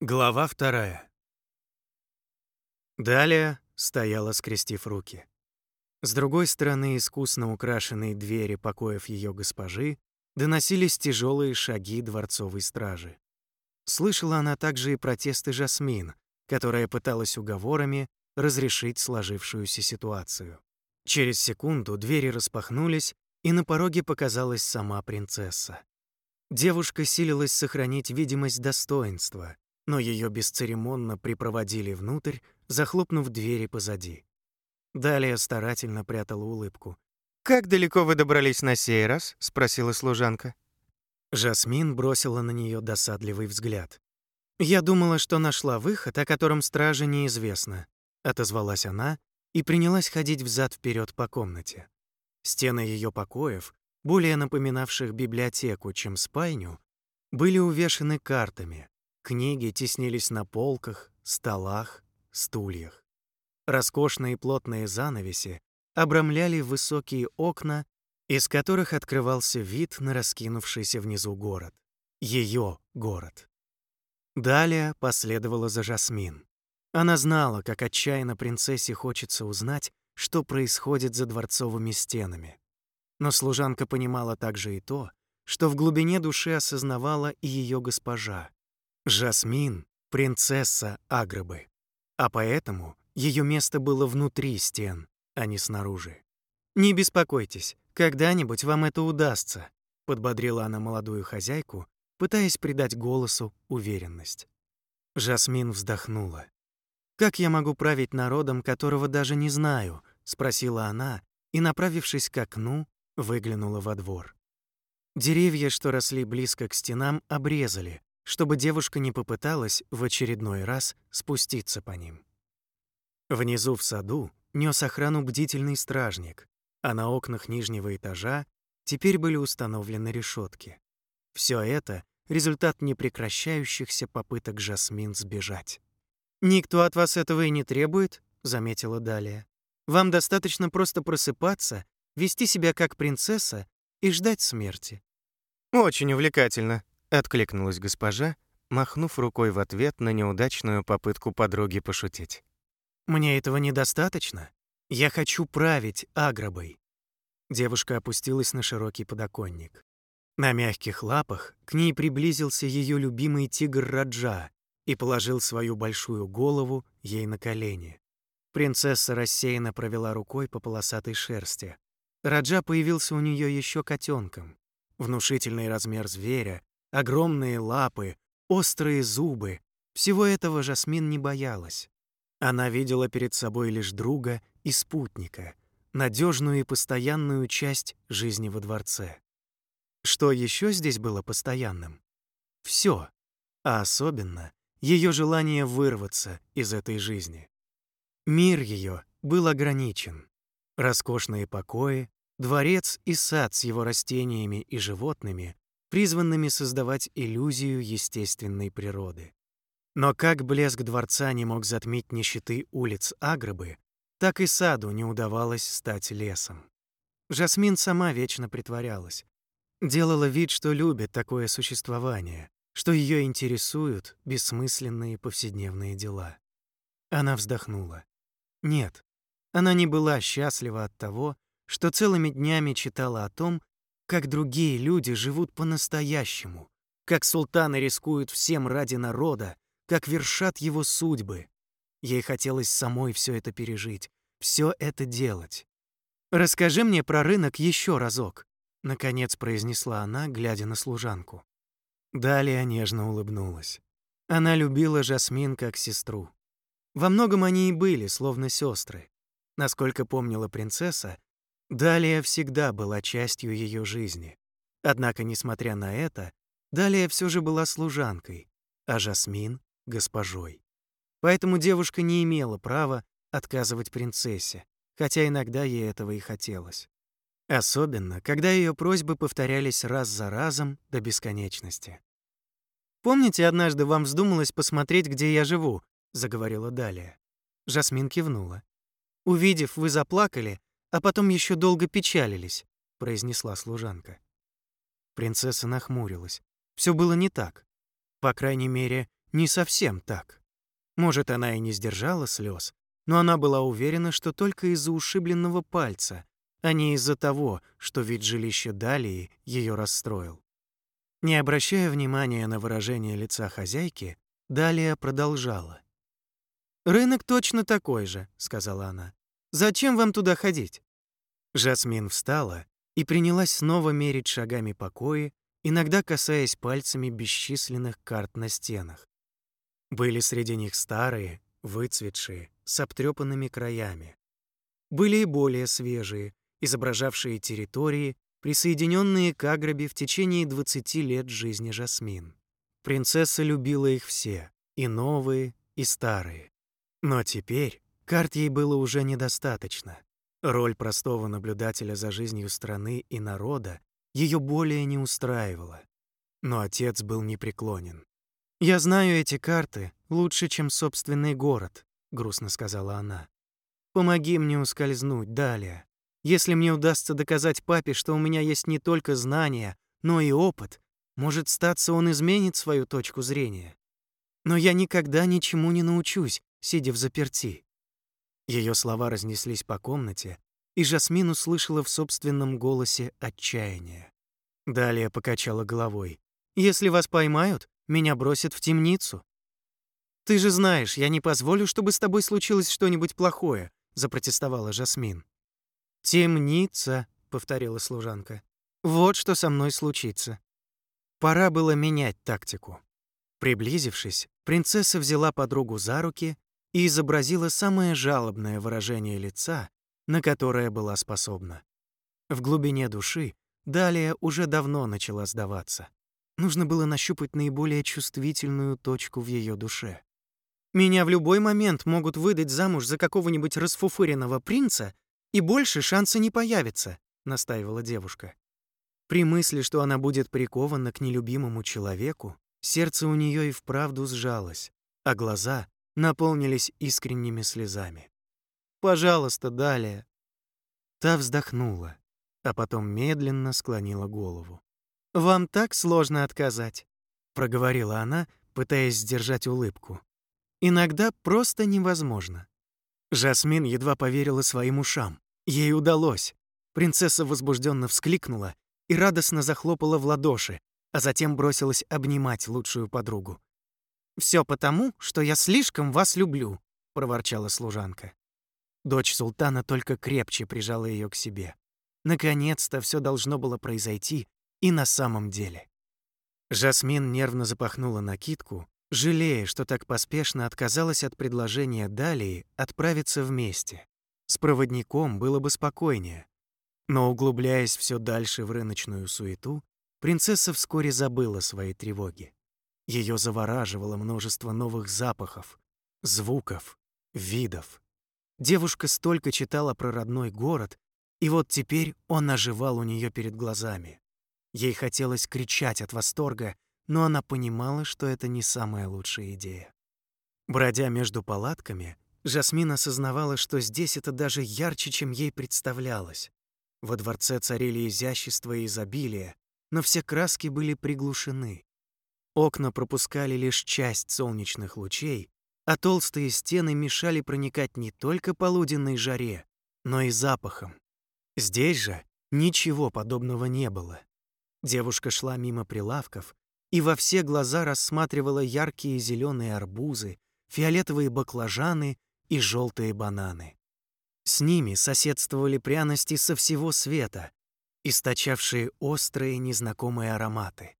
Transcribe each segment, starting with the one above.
Глава вторая. Далее стояла, скрестив руки. С другой стороны искусно украшенной двери покоев ее госпожи доносились тяжелые шаги дворцовой стражи. Слышала она также и протесты Жасмин, которая пыталась уговорами разрешить сложившуюся ситуацию. Через секунду двери распахнулись, и на пороге показалась сама принцесса. Девушка силилась сохранить видимость достоинства, но ее бесцеремонно припроводили внутрь, захлопнув двери позади. Далее старательно прятала улыбку. «Как далеко вы добрались на сей раз?» — спросила служанка. Жасмин бросила на нее досадливый взгляд. «Я думала, что нашла выход, о котором страже неизвестно», — отозвалась она и принялась ходить взад вперед по комнате. Стены ее покоев, более напоминавших библиотеку, чем спальню, были увешаны картами, Книги теснились на полках, столах, стульях. Роскошные плотные занавеси обрамляли высокие окна, из которых открывался вид на раскинувшийся внизу город. Ее город. Далее последовала за Жасмин. Она знала, как отчаянно принцессе хочется узнать, что происходит за дворцовыми стенами. Но служанка понимала также и то, что в глубине души осознавала и ее госпожа. Жасмин — принцесса Аграбы, а поэтому ее место было внутри стен, а не снаружи. «Не беспокойтесь, когда-нибудь вам это удастся», — подбодрила она молодую хозяйку, пытаясь придать голосу уверенность. Жасмин вздохнула. «Как я могу править народом, которого даже не знаю?» — спросила она и, направившись к окну, выглянула во двор. Деревья, что росли близко к стенам, обрезали, чтобы девушка не попыталась в очередной раз спуститься по ним. Внизу в саду нес охрану бдительный стражник, а на окнах нижнего этажа теперь были установлены решетки. Все это — результат непрекращающихся попыток Жасмин сбежать. «Никто от вас этого и не требует», — заметила Далия. «Вам достаточно просто просыпаться, вести себя как принцесса и ждать смерти». «Очень увлекательно», Откликнулась госпожа, махнув рукой в ответ на неудачную попытку подруги пошутить. «Мне этого недостаточно. Я хочу править Агробой». Девушка опустилась на широкий подоконник. На мягких лапах к ней приблизился ее любимый тигр Раджа и положил свою большую голову ей на колени. Принцесса рассеянно провела рукой по полосатой шерсти. Раджа появился у нее еще котенком. Внушительный размер зверя Огромные лапы, острые зубы. Всего этого Жасмин не боялась. Она видела перед собой лишь друга и спутника, надежную и постоянную часть жизни во дворце. Что еще здесь было постоянным? Все, а особенно ее желание вырваться из этой жизни. Мир ее был ограничен. Роскошные покои, дворец и сад с его растениями и животными призванными создавать иллюзию естественной природы. Но как блеск дворца не мог затмить нищеты улиц Аграбы, так и саду не удавалось стать лесом. Жасмин сама вечно притворялась. Делала вид, что любит такое существование, что ее интересуют бессмысленные повседневные дела. Она вздохнула. Нет, она не была счастлива от того, что целыми днями читала о том, как другие люди живут по-настоящему, как султаны рискуют всем ради народа, как вершат его судьбы. Ей хотелось самой все это пережить, все это делать. «Расскажи мне про рынок еще разок», — наконец произнесла она, глядя на служанку. Далее нежно улыбнулась. Она любила Жасмин как сестру. Во многом они и были, словно сестры. Насколько помнила принцесса, Далия всегда была частью ее жизни. Однако, несмотря на это, Далия все же была служанкой, а Жасмин — госпожой. Поэтому девушка не имела права отказывать принцессе, хотя иногда ей этого и хотелось. Особенно, когда ее просьбы повторялись раз за разом до бесконечности. «Помните, однажды вам вздумалось посмотреть, где я живу?» — заговорила Далия. Жасмин кивнула. «Увидев, вы заплакали, а потом еще долго печалились», — произнесла служанка. Принцесса нахмурилась. Все было не так. По крайней мере, не совсем так. Может, она и не сдержала слез, но она была уверена, что только из-за ушибленного пальца, а не из-за того, что вид жилища Далии ее расстроил. Не обращая внимания на выражение лица хозяйки, Далия продолжала. «Рынок точно такой же», — сказала она. «Зачем вам туда ходить?» Жасмин встала и принялась снова мерить шагами покои, иногда касаясь пальцами бесчисленных карт на стенах. Были среди них старые, выцветшие, с обтрепанными краями. Были и более свежие, изображавшие территории, присоединенные к Агробе в течение 20 лет жизни Жасмин. Принцесса любила их все, и новые, и старые. Но теперь карт ей было уже недостаточно. Роль простого наблюдателя за жизнью страны и народа ее более не устраивала. Но отец был непреклонен. «Я знаю эти карты лучше, чем собственный город», — грустно сказала она. «Помоги мне ускользнуть далее. Если мне удастся доказать папе, что у меня есть не только знания, но и опыт, может, статься он изменит свою точку зрения. Но я никогда ничему не научусь, сидя в заперти». Ее слова разнеслись по комнате, и Жасмин услышала в собственном голосе отчаяние. Далее покачала головой. «Если вас поймают, меня бросят в темницу». «Ты же знаешь, я не позволю, чтобы с тобой случилось что-нибудь плохое», запротестовала Жасмин. «Темница», — повторила служанка. «Вот что со мной случится». Пора было менять тактику. Приблизившись, принцесса взяла подругу за руки и изобразила самое жалобное выражение лица, на которое была способна. В глубине души Далия уже давно начала сдаваться. Нужно было нащупать наиболее чувствительную точку в ее душе. «Меня в любой момент могут выдать замуж за какого-нибудь расфуфыренного принца, и больше шанса не появится», — настаивала девушка. При мысли, что она будет прикована к нелюбимому человеку, сердце у нее и вправду сжалось, а глаза наполнились искренними слезами. «Пожалуйста, далее». Та вздохнула, а потом медленно склонила голову. «Вам так сложно отказать», — проговорила она, пытаясь сдержать улыбку. «Иногда просто невозможно». Жасмин едва поверила своим ушам. Ей удалось. Принцесса возбужденно вскликнула и радостно захлопала в ладоши, а затем бросилась обнимать лучшую подругу. Все потому, что я слишком вас люблю», — проворчала служанка. Дочь султана только крепче прижала ее к себе. Наконец-то все должно было произойти и на самом деле. Жасмин нервно запахнула накидку, жалея, что так поспешно отказалась от предложения Далии отправиться вместе. С проводником было бы спокойнее. Но углубляясь все дальше в рыночную суету, принцесса вскоре забыла свои тревоги. Ее завораживало множество новых запахов, звуков, видов. Девушка столько читала про родной город, и вот теперь он оживал у нее перед глазами. Ей хотелось кричать от восторга, но она понимала, что это не самая лучшая идея. Бродя между палатками, Жасмин осознавала, что здесь это даже ярче, чем ей представлялось. Во дворце царили изящество и изобилие, но все краски были приглушены. Окна пропускали лишь часть солнечных лучей, а толстые стены мешали проникать не только полуденной жаре, но и запахом. Здесь же ничего подобного не было. Девушка шла мимо прилавков и во все глаза рассматривала яркие зеленые арбузы, фиолетовые баклажаны и желтые бананы. С ними соседствовали пряности со всего света, источавшие острые незнакомые ароматы.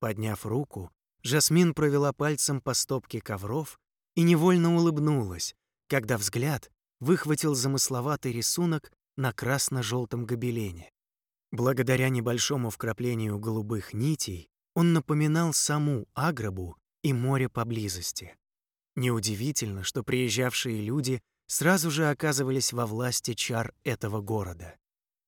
Подняв руку, Жасмин провела пальцем по стопке ковров и невольно улыбнулась, когда взгляд выхватил замысловатый рисунок на красно-желтом гобелене. Благодаря небольшому вкраплению голубых нитей он напоминал саму Аграбу и море поблизости. Неудивительно, что приезжавшие люди сразу же оказывались во власти чар этого города.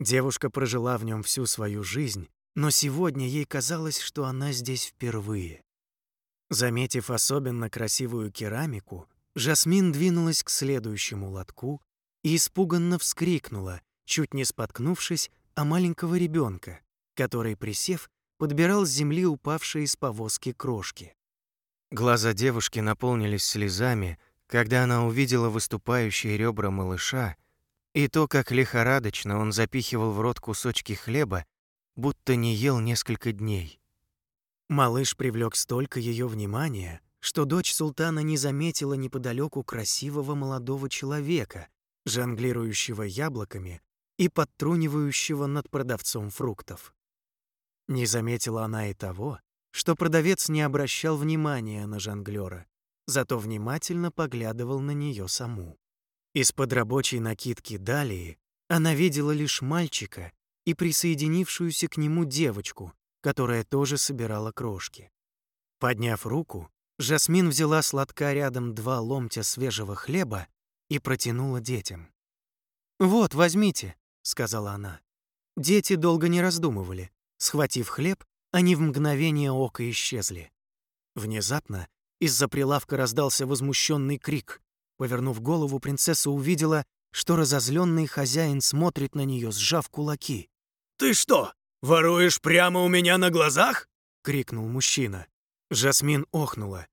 Девушка прожила в нем всю свою жизнь, но сегодня ей казалось, что она здесь впервые. Заметив особенно красивую керамику, Жасмин двинулась к следующему лотку и испуганно вскрикнула, чуть не споткнувшись о маленького ребенка, который, присев, подбирал с земли упавшие из повозки крошки. Глаза девушки наполнились слезами, когда она увидела выступающие ребра малыша и то, как лихорадочно он запихивал в рот кусочки хлеба, будто не ел несколько дней. Малыш привлек столько ее внимания, что дочь султана не заметила неподалеку красивого молодого человека, жонглирующего яблоками и подтрунивающего над продавцом фруктов. Не заметила она и того, что продавец не обращал внимания на жонглера, зато внимательно поглядывал на нее саму. Из-под рабочей накидки Далии она видела лишь мальчика и присоединившуюся к нему девочку, которая тоже собирала крошки. Подняв руку, Жасмин взяла с лотка рядом два ломтя свежего хлеба и протянула детям. «Вот, возьмите», — сказала она. Дети долго не раздумывали. Схватив хлеб, они в мгновение ока исчезли. Внезапно из-за прилавка раздался возмущенный крик. Повернув голову, принцесса увидела, что разозленный хозяин смотрит на нее, сжав кулаки. «Ты что, воруешь прямо у меня на глазах?» — крикнул мужчина. Жасмин охнула.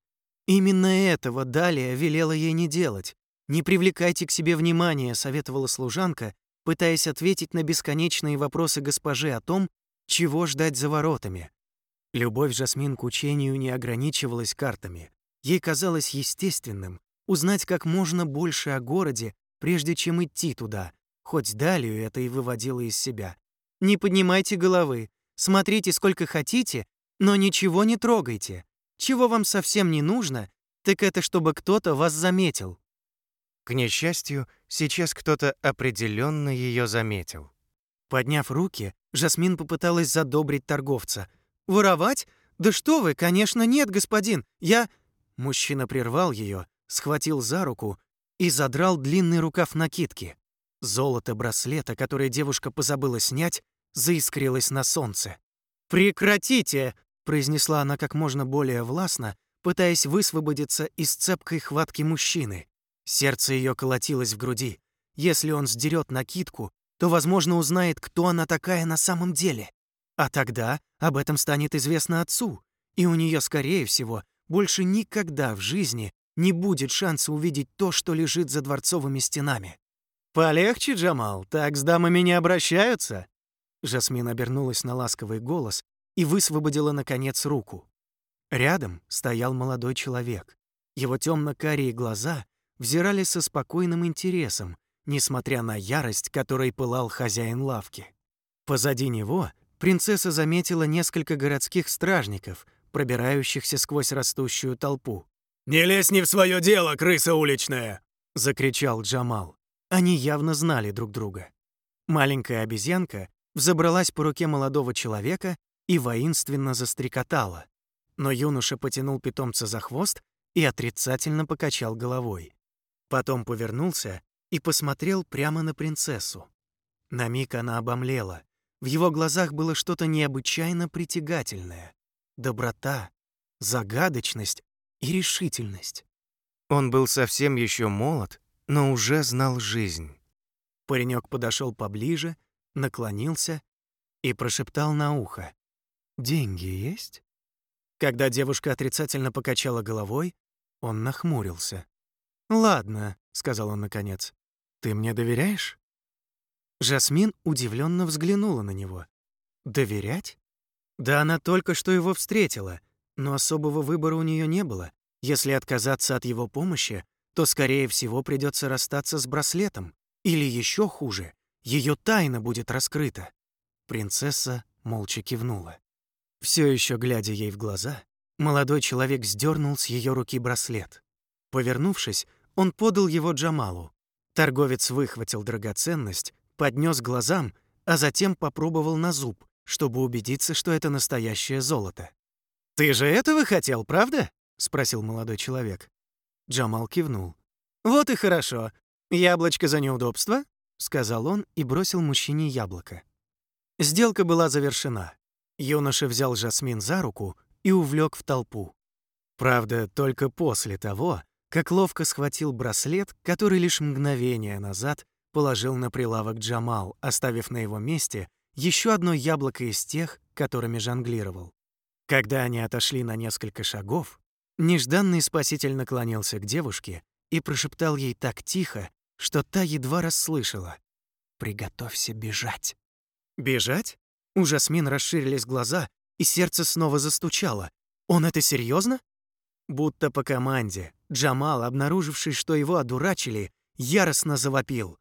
Именно этого Далия велела ей не делать. «Не привлекайте к себе внимания», — советовала служанка, пытаясь ответить на бесконечные вопросы госпожи о том, чего ждать за воротами. Любовь Жасмин к учению не ограничивалась картами. Ей казалось естественным узнать как можно больше о городе, прежде чем идти туда, хоть Далию это и выводило из себя. «Не поднимайте головы, смотрите сколько хотите, но ничего не трогайте. Чего вам совсем не нужно, так это чтобы кто-то вас заметил». К несчастью, сейчас кто-то определенно ее заметил. Подняв руки, Жасмин попыталась задобрить торговца. «Воровать? Да что вы, конечно, нет, господин. Я...» Мужчина прервал ее, схватил за руку и задрал длинный рукав накидки. Золото браслета, которое девушка позабыла снять, заискрилось на солнце. «Прекратите!» произнесла она как можно более властно, пытаясь высвободиться из цепкой хватки мужчины. Сердце ее колотилось в груди. Если он сдерет накидку, то, возможно, узнает, кто она такая на самом деле. А тогда об этом станет известно отцу, и у нее, скорее всего, больше никогда в жизни не будет шанса увидеть то, что лежит за дворцовыми стенами. «Полегче, Джамал, так с дамами не обращаются?» Жасмин обернулась на ласковый голос, и высвободила, наконец, руку. Рядом стоял молодой человек. Его темно-карие глаза взирали со спокойным интересом, несмотря на ярость, которой пылал хозяин лавки. Позади него принцесса заметила несколько городских стражников, пробирающихся сквозь растущую толпу. «Не лезь не в свое дело, крыса уличная!» — закричал Джамал. Они явно знали друг друга. Маленькая обезьянка взобралась по руке молодого человека и воинственно застрекотала. Но юноша потянул питомца за хвост и отрицательно покачал головой. Потом повернулся и посмотрел прямо на принцессу. На миг она обомлела. В его глазах было что-то необычайно притягательное. Доброта, загадочность и решительность. Он был совсем еще молод, но уже знал жизнь. Паренек подошел поближе, наклонился и прошептал на ухо. «Деньги есть?» Когда девушка отрицательно покачала головой, он нахмурился. «Ладно», — сказал он наконец, — «ты мне доверяешь?» Жасмин удивленно взглянула на него. «Доверять?» Да она только что его встретила, но особого выбора у нее не было. Если отказаться от его помощи, то, скорее всего, придется расстаться с браслетом. Или еще хуже, ее тайна будет раскрыта. Принцесса молча кивнула. Все еще глядя ей в глаза, молодой человек сдернул с ее руки браслет. Повернувшись, он подал его Джамалу. Торговец выхватил драгоценность, поднес глазам, а затем попробовал на зуб, чтобы убедиться, что это настоящее золото. «Ты же этого хотел, правда?» — спросил молодой человек. Джамал кивнул. «Вот и хорошо. Яблочко за неудобство?» — сказал он и бросил мужчине яблоко. Сделка была завершена. Юноша взял Жасмин за руку и увлек в толпу. Правда, только после того, как ловко схватил браслет, который лишь мгновение назад положил на прилавок Джамал, оставив на его месте еще одно яблоко из тех, которыми жонглировал. Когда они отошли на несколько шагов, Нежданный спаситель наклонился к девушке и прошептал ей так тихо, что та едва расслышала. «Приготовься бежать». «Бежать?» У Жасмин расширились глаза, и сердце снова застучало. «Он это серьезно? Будто по команде, Джамал, обнаруживший, что его одурачили, яростно завопил.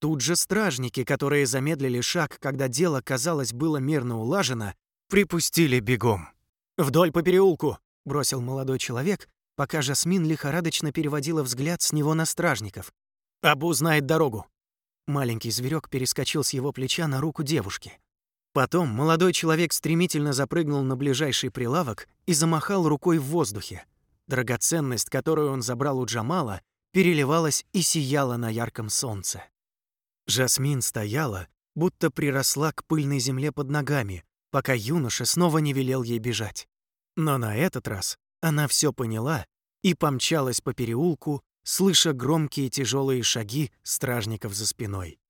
Тут же стражники, которые замедлили шаг, когда дело, казалось, было мирно улажено, припустили бегом. «Вдоль по переулку!» — бросил молодой человек, пока Жасмин лихорадочно переводила взгляд с него на стражников. «Абу знает дорогу!» Маленький зверек перескочил с его плеча на руку девушки. Потом молодой человек стремительно запрыгнул на ближайший прилавок и замахал рукой в воздухе. Драгоценность, которую он забрал у Джамала, переливалась и сияла на ярком солнце. Жасмин стояла, будто приросла к пыльной земле под ногами, пока юноша снова не велел ей бежать. Но на этот раз она все поняла и помчалась по переулку, слыша громкие тяжелые шаги стражников за спиной.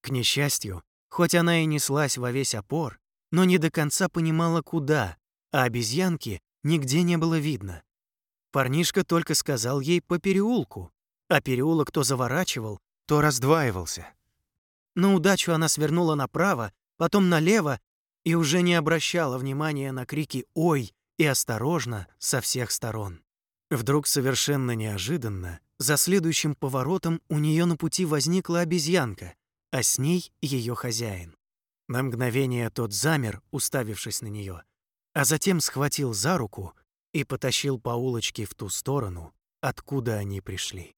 К несчастью, хоть она и неслась во весь опор, но не до конца понимала, куда, а обезьянки нигде не было видно. Парнишка только сказал ей по переулку, а переулок то заворачивал, то раздваивался. На удачу она свернула направо, потом налево и уже не обращала внимания на крики «Ой!» и «Осторожно!» со всех сторон. Вдруг совершенно неожиданно, за следующим поворотом у нее на пути возникла обезьянка, а с ней ее хозяин. На мгновение тот замер, уставившись на нее, а затем схватил за руку и потащил по улочке в ту сторону, откуда они пришли.